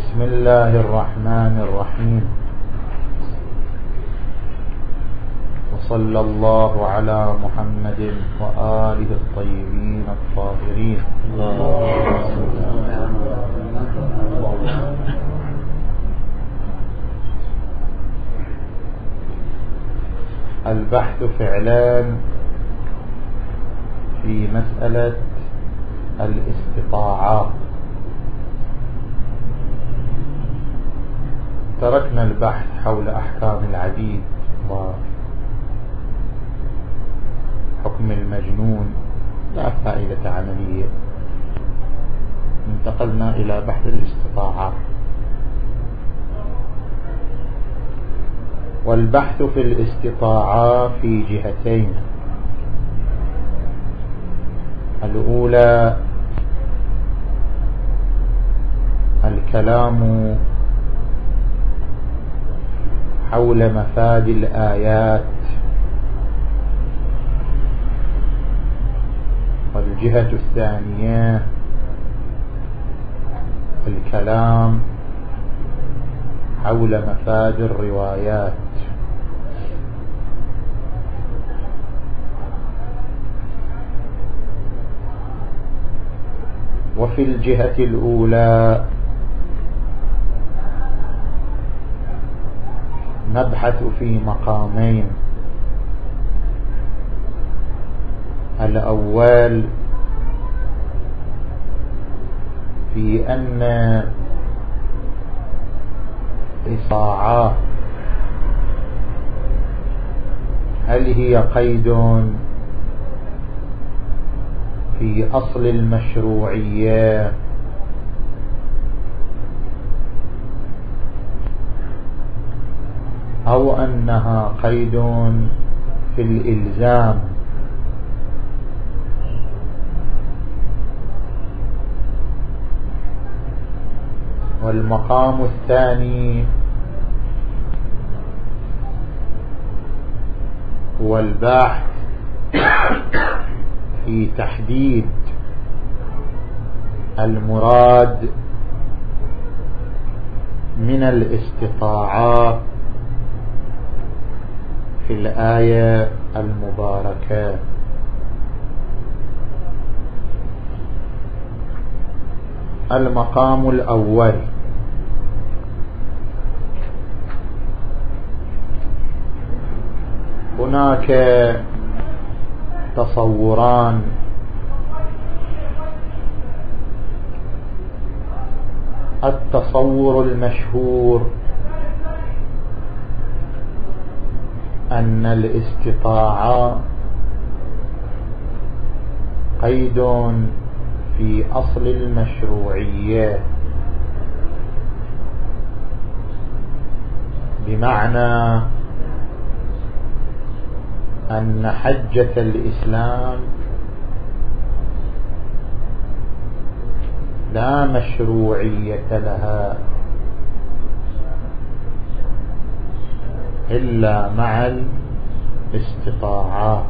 بسم الله الرحمن الرحيم. وصلى الله على محمد وآله الطيبين الطاهرين. البحث فعلان في مسألة الاستطاعات. تركنا البحث حول أحكام العديد وحكم المجنون لا فائدة عملية. انتقلنا إلى بحث الاستطاعات والبحث في الاستطاعة في جهتين. الأولى الكلام حول مفاد الآيات. والجهة الثانية الكلام حول مفاد الروايات. وفي الجهة الأولى نبحث في مقامين. الأول في أن إصاعة هل هي قيد في أصل المشروعية؟ أو أنها قيد في الإلزام. والمقام الثاني هو الباحث في تحديد المراد من الاستطاعات في الآية المباركة. المقام الأول. هناك تصوران. التصور المشهور. أن الاستطاعة قيد في أصل المشروعية. بمعنى أن حجة الإسلام لا مشروعية لها. إلا مع الاستطاعة.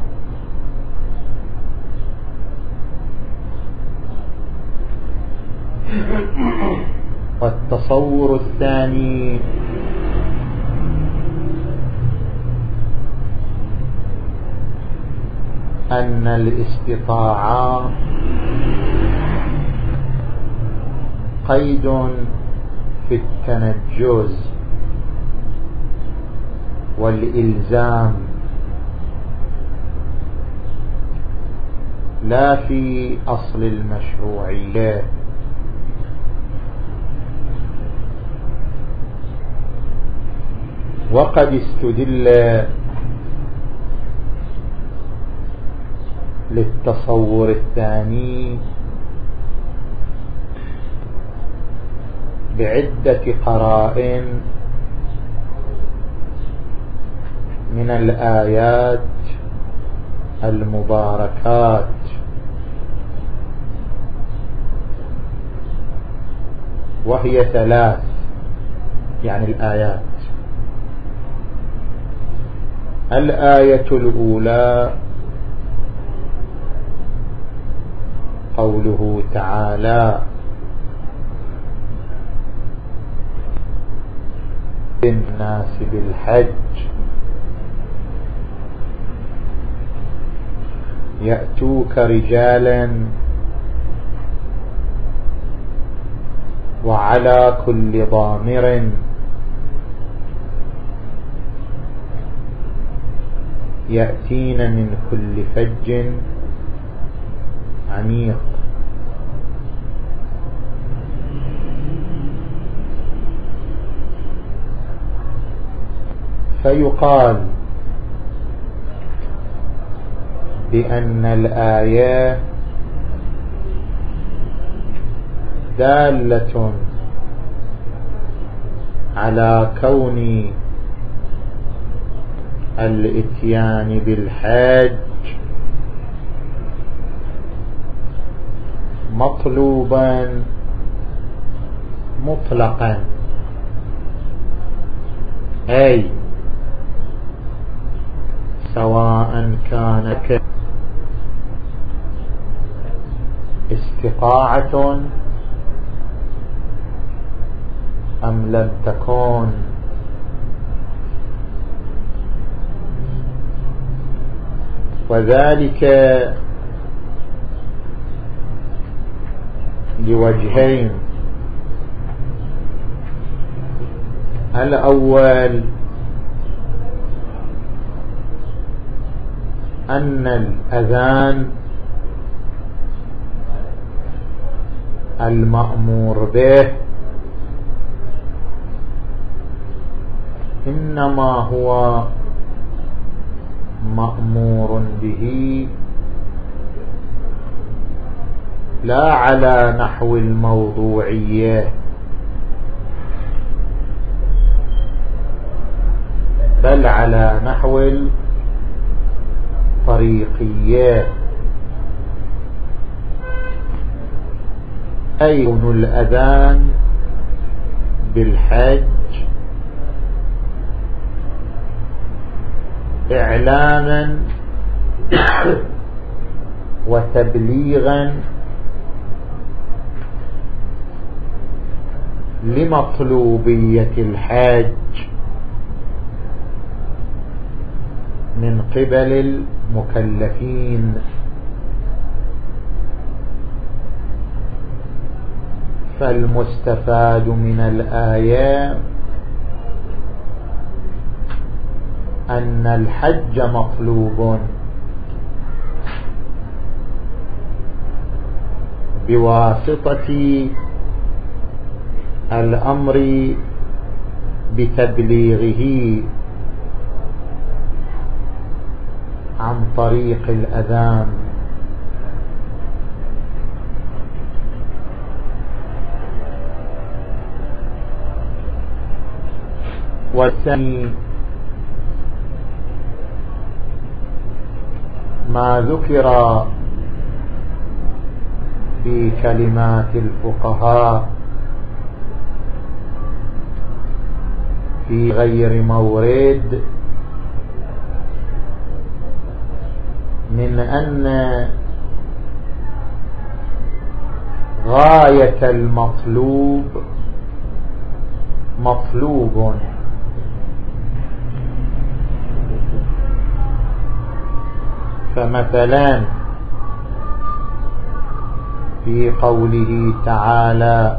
والتصور الثاني أن الاستطاعة قيد في التنجز. والإلزام. لا في أصل المشروعية وقد استدل للتصور الثاني بعدة قرائن من الآيات المباركات. وهي ثلاث يعني الآيات. الآية الأولى قوله تعالى الناس بالحج يأتوك رجالا وعلى كل ضامر. يأتين من كل فج عميق. فيقال بأن الآية دالة على كون الإتيان بالحج مطلوبا مطلقا. أي؟ سواء كان استطاعة أم لم تكن؟ وذلك لوجهين. الأول أن الأذان المأمور به. إنما هو مأمور به لا على نحو الموضوعية. بل على نحو الطريقية. أيون الأذان بالحج إعلاما وتبليغا لمطلوبية الحاج من قبل المكلفين فالمستفاد من الآيات أن الحج مطلوب. بواسطة الأمر بتبليغه عن طريق الأذان. والثاني ما ذكر في كلمات الفقهاء في غير مورد من أن غاية المطلوب مطلوب. فمثلا في قوله تعالى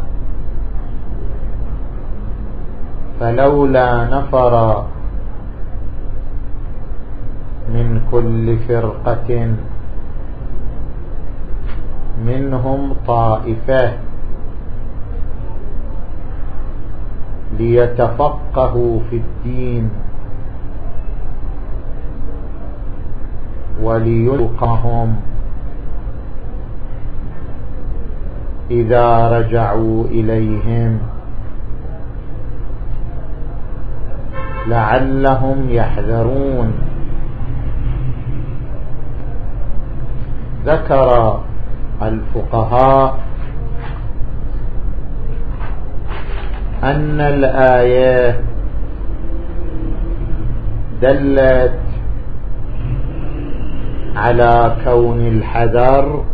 فلولا نفر من كل فرقة منهم طائفة ليتفقهوا في الدين وليلقهم إذا رجعوا إليهم لعلهم يحذرون. ذكر الفقهاء أن الآية دلت على كون الحذر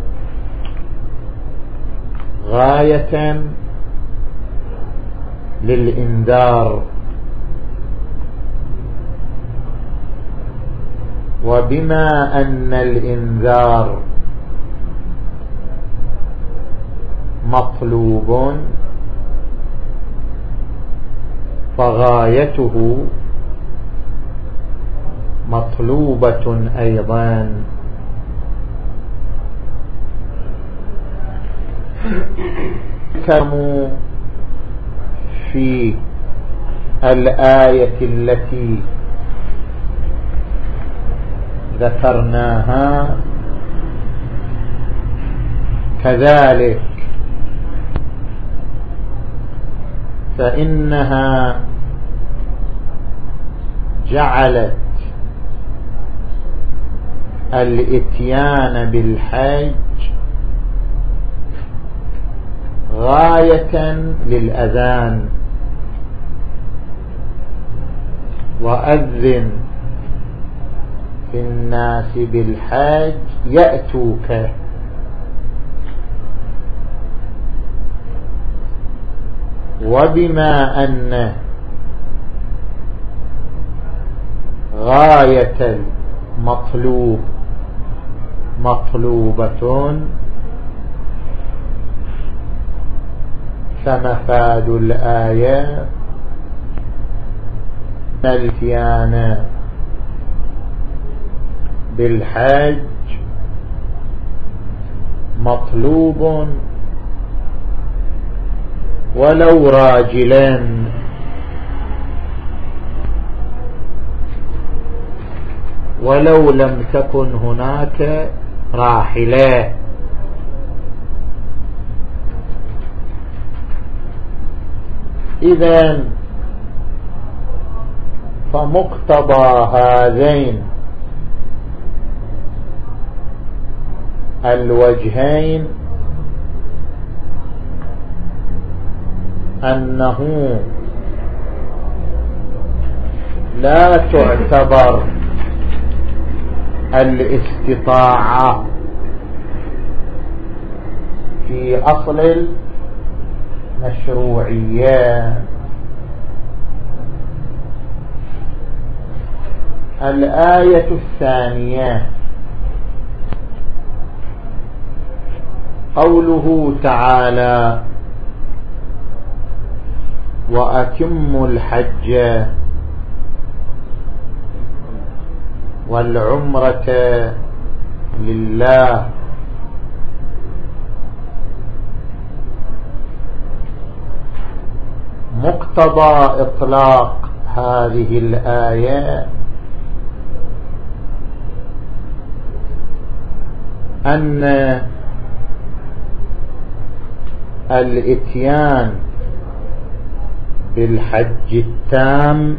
غاية للإنذار. وبما أن الإنذار مطلوب فغايته مطلوبة أيضا. كموا في الآية التي ذكرناها كذلك. فإنها جعلت الاتيان بالحج غاية للأذان وأذن في الناس بالحج يأتوك. وبما أن غاية المطلوب مطلوبة فمفاد الآية الاتيان بالحج مطلوب ولو راجلا ولو لم تكن هناك راحلة. إذا فمقتضى هذين الوجهين أنه لا تعتبر الاستطاعة. في أصل المشروعية الآية الثانية. قوله تعالى وأتم الحج. والعمرة لله. مقتضى إطلاق هذه الآية أن الإتيان بالحج التام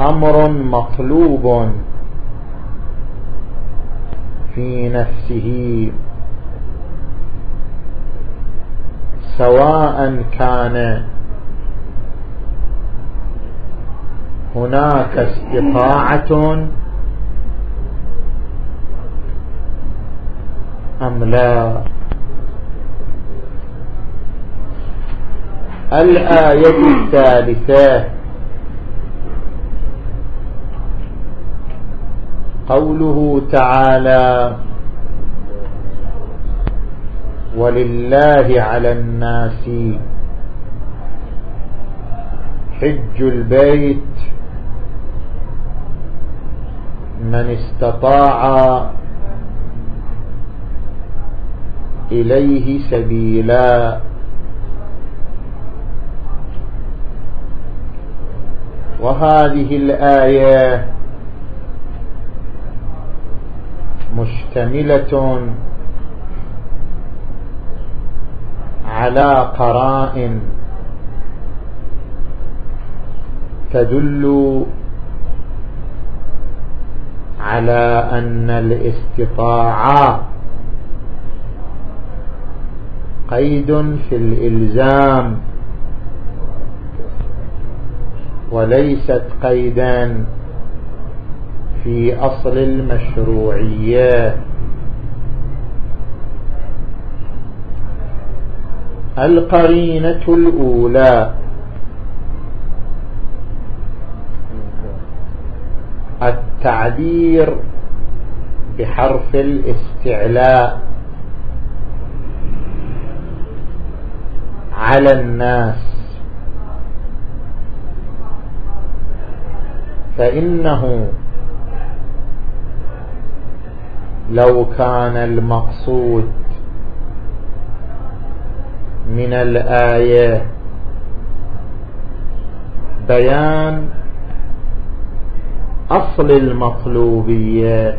أمر مطلوب في نفسه سواء كان هناك استطاعة أم لا. الآية الثالثة قوله تعالى ولله على الناس حج البيت من استطاع إليه سبيلا وهذه الآية مشتملة على قرائن تدل على أن الاستطاعة قيد في الإلزام وليست قيدا في أصل المشروعية القرينة الأولى. التعبير بحرف الاستعلاء. على الناس. فإنه لو كان المقصود من الآية بيان أصل المطلوبية.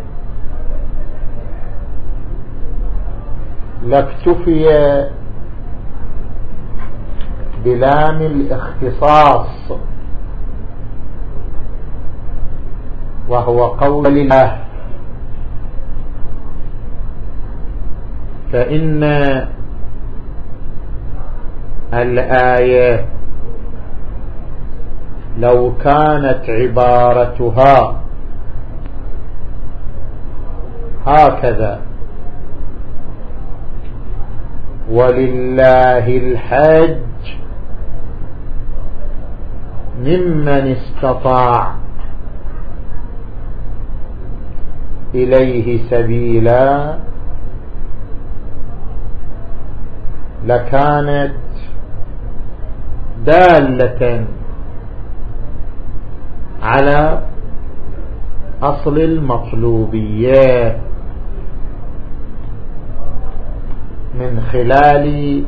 لاكتفي بلام الاختصاص وهو قول الله. فإن الآية لو كانت عبارتها هكذا. ولله الحج ممن استطاع إليه سبيلا لكانت دالة على أصل المطلوبية من خلال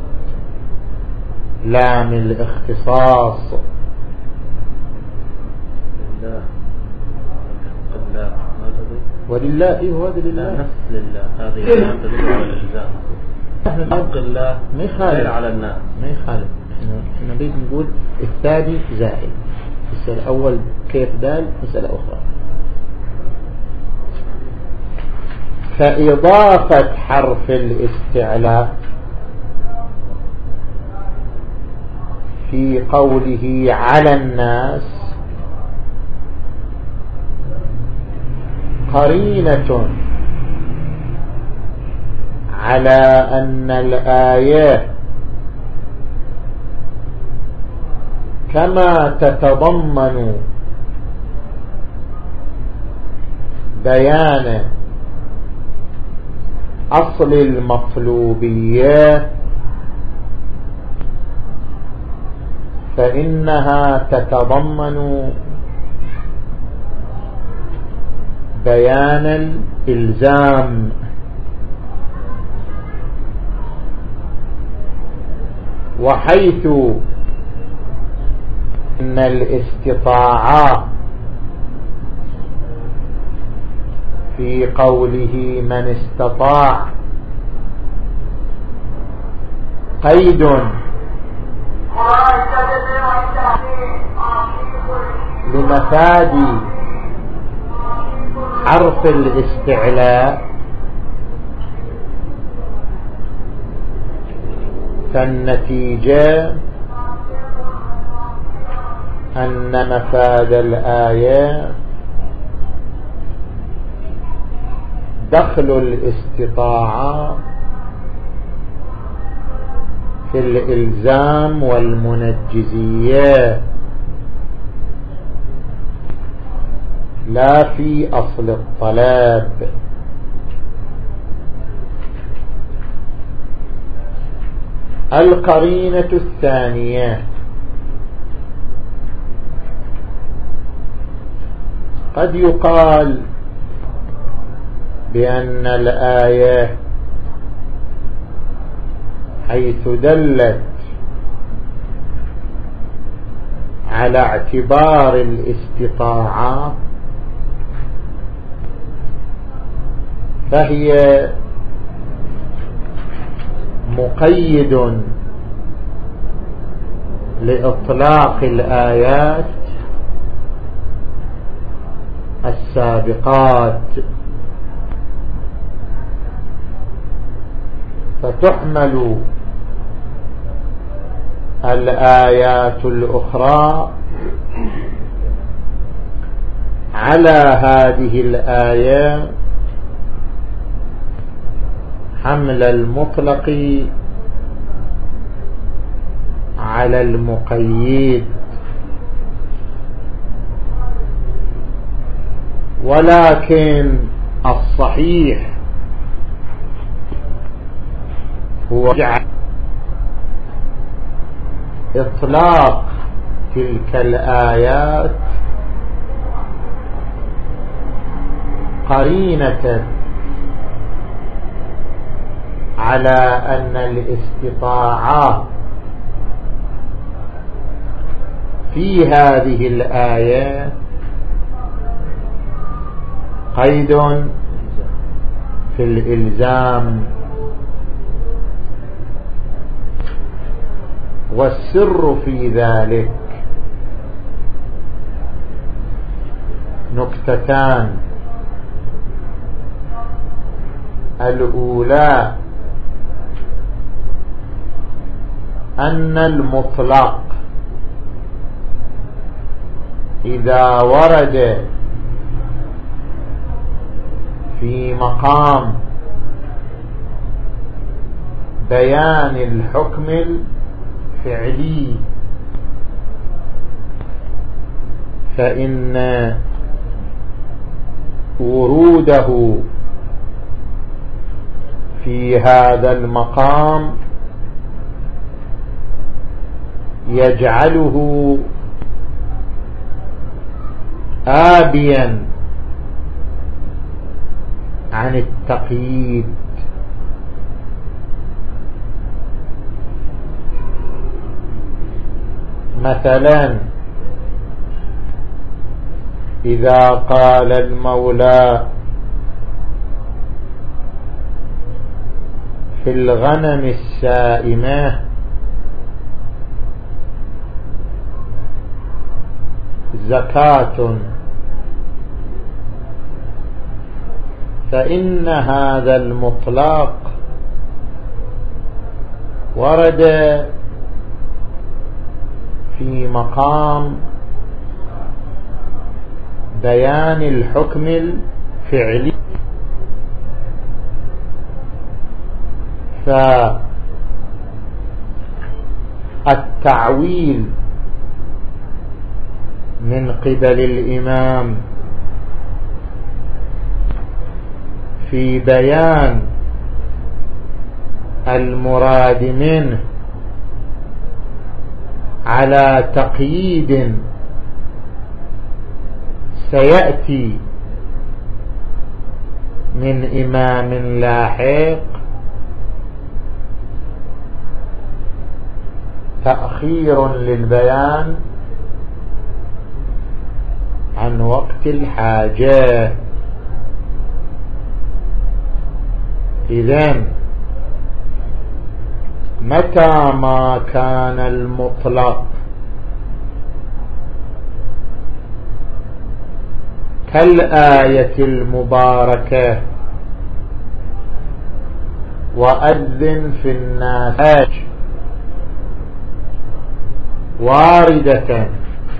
لام الاختصاص. ولله إيه هو لله. نفس لله. هذه تدل على الالزام حق الله ما يخالف. على الناس. ما يخالف. إحنا نريد نقول الثاني زائد. السؤال الأول كيف دال؟ مسألة أخرى. فإضافة حرف الاستعلاء في قوله على الناس قرينة. على أن الآيات كما تتضمن بيان أصل المطلوبيات فإنها تتضمن بيان الإلزام. وحيث إن الاستطاعة في قوله من استطاع قيد. لمفاد حرف الاستعلاء. فالنتيجة أن مفاد الآية دخل الاستطاعة في الإلزام والمنجزية. لا في أصل الطلاب القرينة الثانية. قد يقال بأن الآية حيث دلت على اعتبار الاستطاعة فهي مقيد لإطلاق الآيات السابقات. فتحمل الآيات الأخرى على هذه الآية حمل المطلق على المقيد. ولكن الصحيح هو إطلاق تلك الآيات قرينة على أن الاستطاعات في هذه الآية قيد في الإلزام والسر في ذلك نكتتان الأولى أن المطلق إذا ورد في مقام بيان الحكم الفعلي فإن وروده في هذا المقام يجعله آبيا عن التقييد. مثلا إذا قال المولى في الغنم السائمة زكاة. فإن هذا المطلق ورد في مقام بيان الحكم الفعلي. فالتعويل من قبل الإمام في بيان المراد منه على تقييد سيأتي من إمام لاحق تأخير للبيان وقت الحاجة إذن متى ما كان المطلق؟ كالآية المباركة. وأذن في الناس. واردة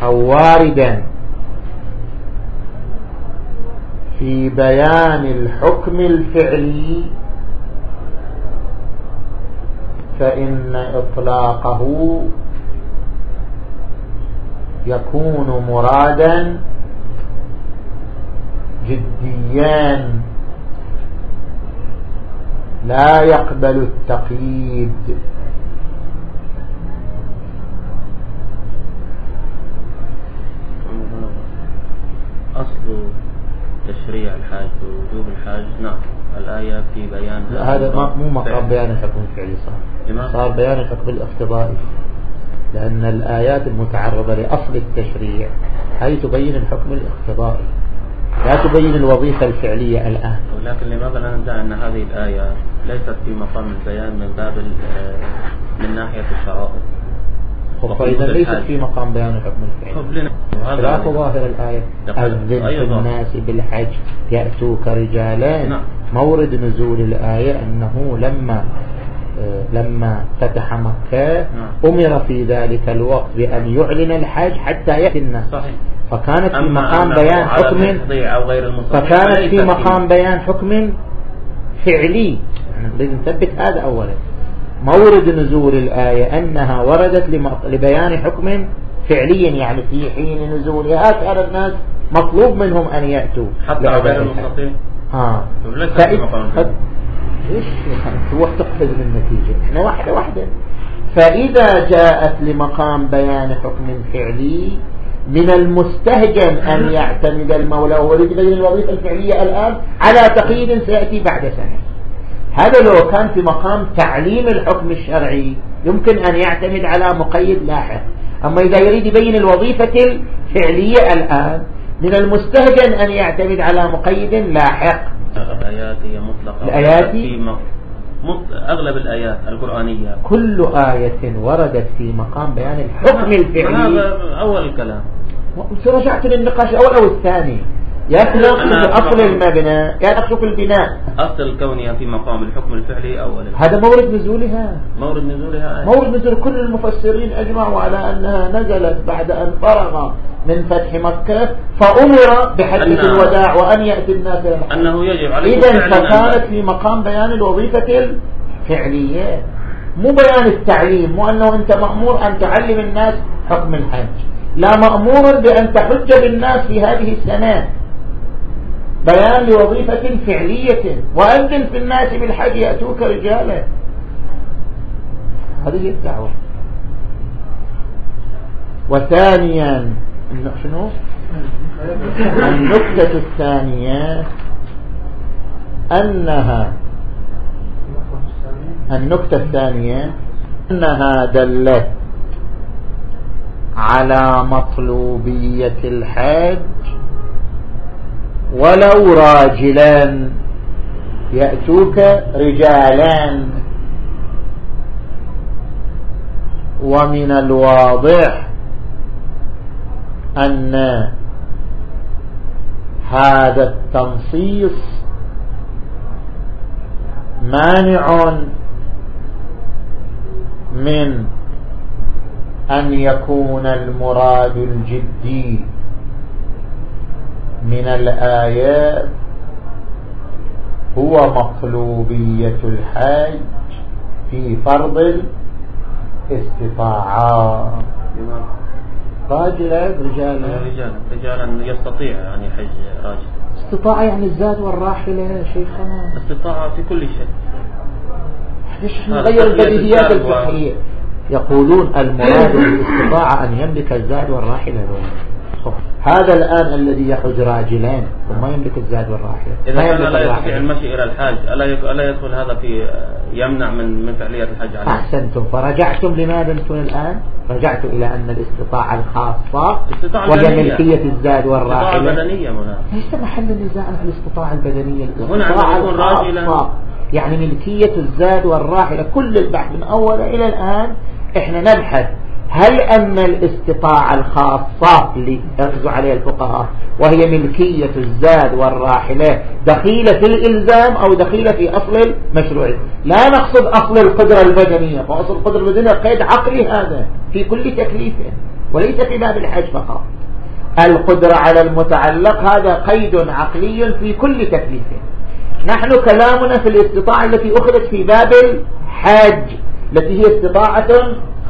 أو واردا. في بيان الحكم الفعلي فإن إطلاقه يكون مرادا جديا. لا يقبل التقييد. أصل الحاج ووجوب الحاج. نعم الآية في بيان هذا مو مقام بيان الحكم الفعلي صار صار بيان الحكم الاقتضائي. لأن الآيات المتعرضة لأصل التشريع هذه تبين الحكم الاقتضائي. لا تبين الوظيفة الفعلية الآن. ولكن لماذا لا ندعي أن هذه الآية ليست في مقام البيان من باب من ناحية الشرائط فإذا ليست في مقام بيان الحكم الفعلي خلاف ظاهر الآية. أذن في الناس بالحج. يأتوك رجالا نعم. مورد نزول الآية أنه لما آه، لما فتح مكة نعم. أمر في ذلك الوقت بأن يعلن الحج حتى يأتي الناس. صحيح. فكانت في مقام بيان حكم فكانت في مقام بيان حكم فعلي. نريد نثبت هذا أولا. مورد نزول الآية أنها وردت لبيان حكم فعليا يعني في حين نزولها كان الناس مطلوب منهم أن يأتوا. حتى غير المستطيع ها إيش تروح تقفز من النتيجة. إحنا واحدة واحدة. فإذا جاءت لمقام بيان حكم فعلي من المستهجن أن يعتمد المولى يريد الوظيفة الفعلية الآن على تقييد سيأتي بعد سنة. هذا لو كان في مقام تعليم الحكم الشرعي يمكن أن يعتمد على مقيد لاحق. أما إذا يريد يبين الوظيفة الفعلية الآن من المستهجن أن يعتمد على مقيد لاحق. الآيات هي مطلقة. الآيات أغلب الآيات القرآنية. كل آية وردت في مقام بيان الحكم الفعلي. هذا أول الكلام رجعت للنقاش الأول أو الثاني. يا في أصل المبنى في البناء. أصل كونها في مقام الحكم الفعلي أولا. هذا مورد نزولها. مورد نزولها. آية. مورد نزول كل المفسرين أجمعوا على أنها نزلت بعد أن فرغ من فتح مكة فأمر بحديث الوداع وأن يأتي الناس أنه يجب عليه إذا فكانت في مقام بيان الوظيفة الفعلية مو بيان التعليم مو أنه أنت مأمور أن تعلم الناس حكم الحج. لا مأمور بأن تحج بالناس في هذه السنة. بيان لوظيفة فعلية وأذن في الناس بالحج يأتوك رجالا. هذه الدعوة. وثانيا شنو؟ النكتة الثانية أنها النكتة الثانية أنها دلت على مطلوبية الحج ولو راجلا يأتوك رجالان. ومن الواضح أن هذا التنصيص مانع من أن يكون المراد الجدي. من الآيات هو مطلوبية الحج في فرض الاستطاعة. راجلا رجالا رجالا رجالا يستطيع أن يحج راجل. استطاعة يعني الزاد والراحلة يا شيخنا. استطاعة في كل شيء. ليش نغير البديهيات الفقهية؟ يقولون المراد بالاستطاعة أن يملك الزاد والراحلة. هذا الآن الذي يحج راجلين وما يملك الزاد والراحلة. إذا كان لا يستطيع المشي إلى الحاج ألا يدخل هذا في يمنع من من فعلية الحج عليه؟ أحسنتم. فرجعتم لماذا أنتم الآن؟ رجعت إلى أن الاستطاعة الخاصة وهي ملكية الزاد والراحلة. الاستطاعة البدنية ليس محل النزاع في الاستطاعة البدنية. الاستطاعة الخاصة. يعني ملكية الزاد والراحلة. كل البحث من أول إلى الآن إحنا نبحث هل أن الاستطاعة الخاصة اللي يركزوا عليها الفقهاء وهي ملكية الزاد والراحلة دخيلة في الإلزام أو دخيلة في أصل المشروعية لا نقصد أصل القدرة البدنية فأصل القدرة البدنية قيد عقلي هذا في كل تكليف وليس في باب الحج فقط. القدرة على المتعلق هذا قيد عقلي في كل تكليف نحن كلامنا في الاستطاعة التي أخذت في باب الحج التي هي استطاعة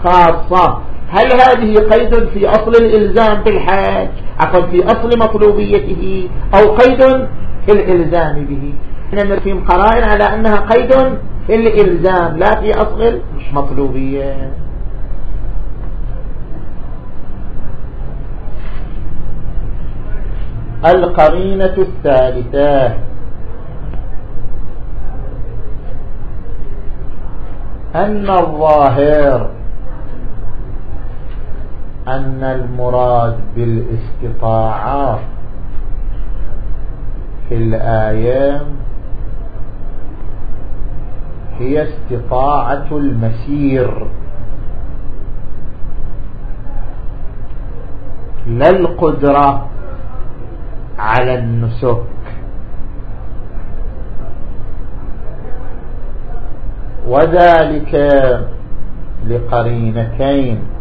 خاصة. هل هذه قيد في أصل الإلزام بالحاج؟ عفوا في أصل مطلوبيته أو قيد في الإلزام به؟ إحنا نرسم قرائن على أنها قيد في الإلزام لا في أصل المطلوبية القرينة الثالثة. أن الظاهر أن المراد بالاستطاعة في الآية هي استطاعة المسير. لا القدرة على النسك. وذلك لقرينتين.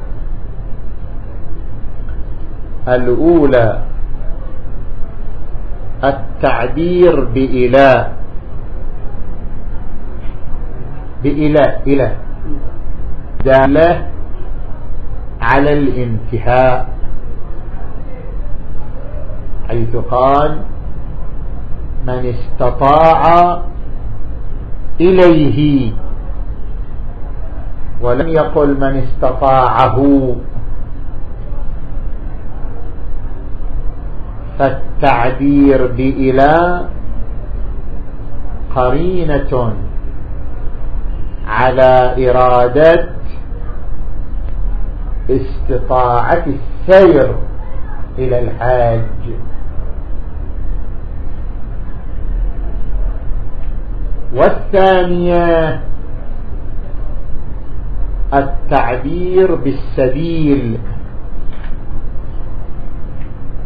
الأولى التعبير بإله. بإله إله. دالة على الانتهاء. حيث قال من استطاع إليه. ولم يقل من استطاعه. فالتعبير بإله قرينة على إرادة استطاعة السير إلى الحاج. والثانية التعبير بالسبيل.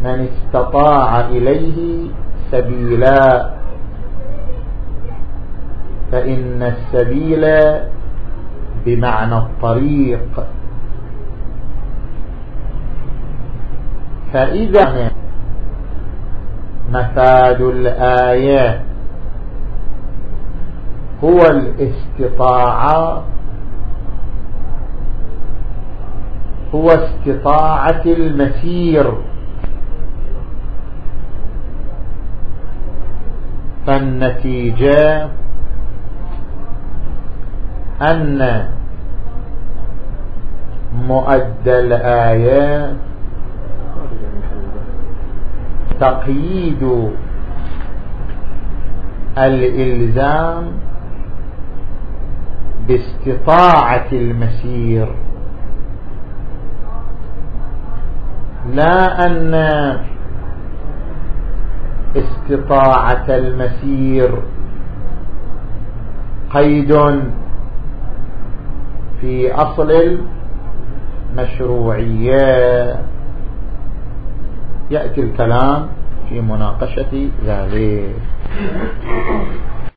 من استطاع إليه سبيلا. فإن السبيل بمعنى الطريق. فإذا مفاد الآية هو الاستطاعة هو استطاعة المسير. فالنتيجة أن مؤدى الآيات تقييد الإلزام باستطاعة المسير. لا أن استطاعة المسير. قيد في أصل المشروعية. يأتي الكلام في مناقشة ذلك.